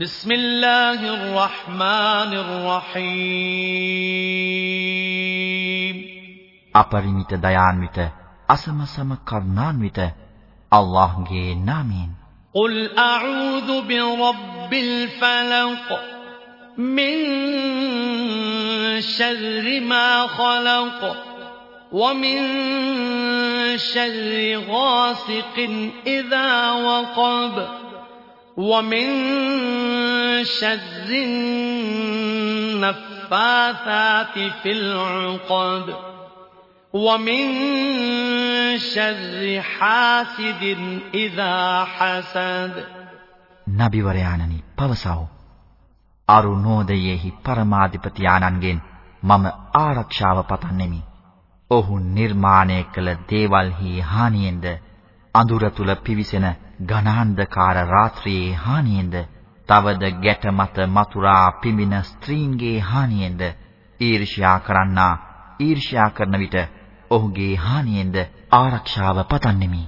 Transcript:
بسم الله الرحمن الرحيم අපරිමිත දයාන්විත අසමසම කරුණාන්විත අල්ලාහ්ගේ නාමයෙන් قل أعوذ برب الفلق من شر ما خلق ومن شر غاسق إذا وقب ومن شر النفاثات في العقد ومن شر حاسد إذا حسد නබිවරයාණනි පවසව අරුණෝදයෙහි පරමාධිපති ආනන්ගෙන් මම ආරක්ෂාව පතන්නෙමි. ඔහු නිර්මාණය කළ දේවල්හි හානියෙන්ද අඳුර තුල පිවිසෙන ඝනාන්ධකාර රාත්‍රියේ හානියෙන්ද තවද ගැට මත මතුරා පිඹින ස්ත්‍රීන්ගේ හානියෙන්ද ඊර්ෂ්‍යා කරන්නා ඊර්ෂ්‍යා කරන විට ඔහුගේ හානියෙන්ද ආරක්ෂාව පතන්නෙමි.